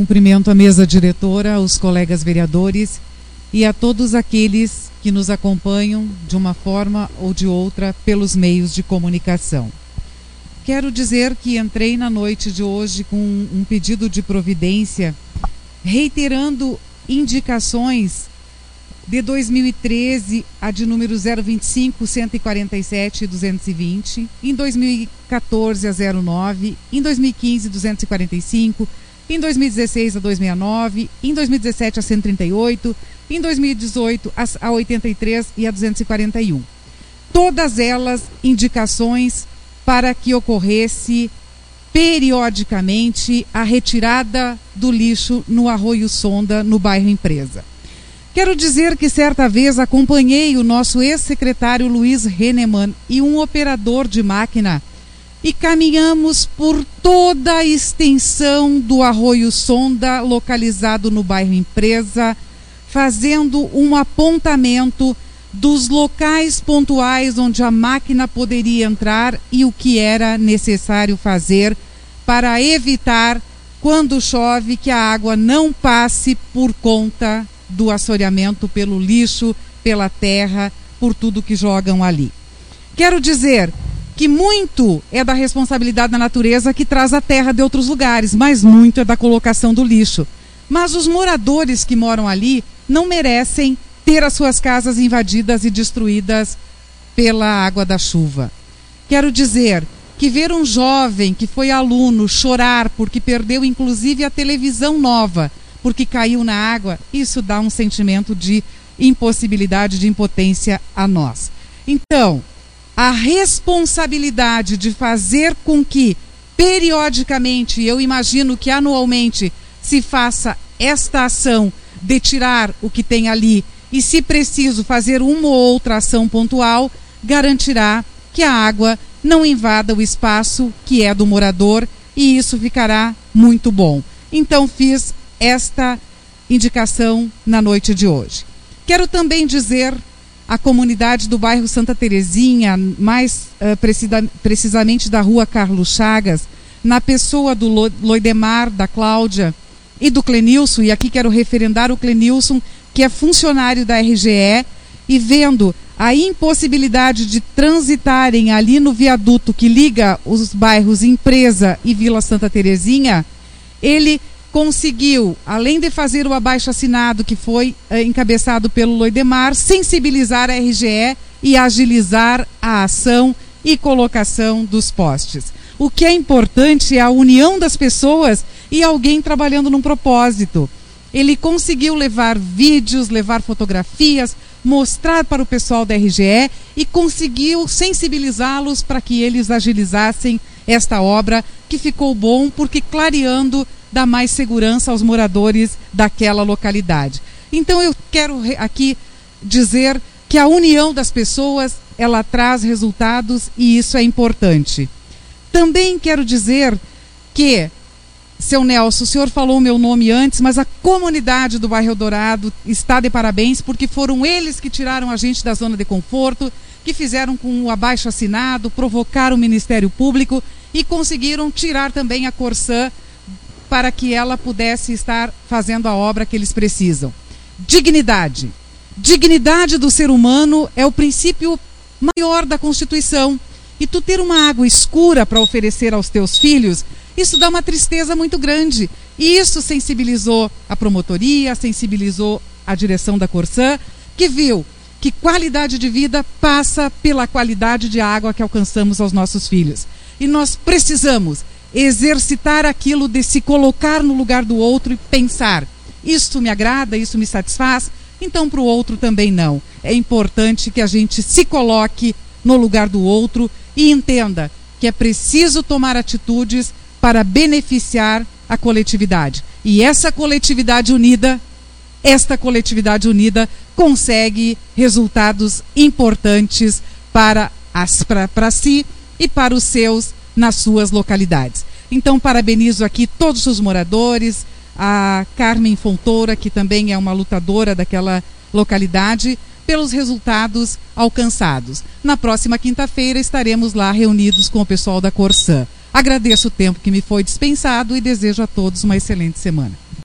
Cumprimento a mesa diretora, os colegas vereadores e a todos aqueles que nos acompanham de uma forma ou de outra pelos meios de comunicação. Quero dizer que entrei na noite de hoje com um pedido de providência, reiterando indicações de 2013 a de número 025, 147 e 220, em 2014 a 09, em 2015 245, em 2016 a 269, em 2017 a 138, em 2018 a 83 e a 241. Todas elas indicações para que ocorresse periodicamente a retirada do lixo no Arroio Sonda, no bairro Empresa. Quero dizer que certa vez acompanhei o nosso ex-secretário Luiz Reneman e um operador de máquina e caminhamos por toda a extensão do Arroio Sonda, localizado no bairro Empresa, fazendo um apontamento dos locais pontuais onde a máquina poderia entrar e o que era necessário fazer para evitar, quando chove, que a água não passe por conta do assoreamento pelo lixo, pela terra, por tudo que jogam ali. Quero dizer que muito é da responsabilidade da natureza que traz a terra de outros lugares, mas muito é da colocação do lixo. Mas os moradores que moram ali não merecem ter as suas casas invadidas e destruídas pela água da chuva. Quero dizer que ver um jovem que foi aluno chorar porque perdeu inclusive a televisão nova porque caiu na água, isso dá um sentimento de impossibilidade, de impotência a nós. Então, a responsabilidade de fazer com que periodicamente, eu imagino que anualmente, se faça esta ação de tirar o que tem ali e, se preciso, fazer uma ou outra ação pontual, garantirá que a água não invada o espaço que é do morador e isso ficará muito bom. Então, fiz esta indicação na noite de hoje. Quero também dizer à comunidade do bairro Santa Terezinha, mais uh, precisa, precisamente da rua Carlos Chagas, na pessoa do Loidemar, da Cláudia e do Clenilson, e aqui quero referendar o Clenilson, que é funcionário da RGE, e vendo a impossibilidade de transitarem ali no viaduto que liga os bairros Empresa e Vila Santa Terezinha, ele conseguiu, além de fazer o abaixo assinado que foi eh, encabeçado pelo Loidemar, sensibilizar a RGE e agilizar a ação e colocação dos postes. O que é importante é a união das pessoas e alguém trabalhando num propósito. Ele conseguiu levar vídeos, levar fotografias, mostrar para o pessoal da RGE e conseguiu sensibilizá-los para que eles agilizassem esta obra, que ficou bom porque clareando dá mais segurança aos moradores daquela localidade. Então eu quero aqui dizer que a união das pessoas, ela traz resultados e isso é importante. Também quero dizer que seu Nelson, o senhor falou o meu nome antes, mas a comunidade do bairro Dourado está de parabéns porque foram eles que tiraram a gente da zona de conforto, que fizeram com o abaixo assinado, provocaram o Ministério Público e conseguiram tirar também a Corsã para que ela pudesse estar fazendo a obra que eles precisam. Dignidade. Dignidade do ser humano é o princípio maior da Constituição. E tu ter uma água escura para oferecer aos teus filhos, isso dá uma tristeza muito grande. E isso sensibilizou a promotoria, sensibilizou a direção da Corsã, que viu que qualidade de vida passa pela qualidade de água que alcançamos aos nossos filhos. E nós precisamos exercitar aquilo de se colocar no lugar do outro e pensar: isto me agrada, isso me satisfaz, então para o outro também não. É importante que a gente se coloque no lugar do outro e entenda que é preciso tomar atitudes para beneficiar a coletividade. E essa coletividade unida, esta coletividade unida consegue resultados importantes para, as, para, para si e para os seus nas suas localidades. Então, parabenizo aqui todos os moradores, a Carmen Fontoura, que também é uma lutadora daquela localidade, pelos resultados alcançados. Na próxima quinta-feira estaremos lá reunidos com o pessoal da Corsã. Agradeço o tempo que me foi dispensado e desejo a todos uma excelente semana.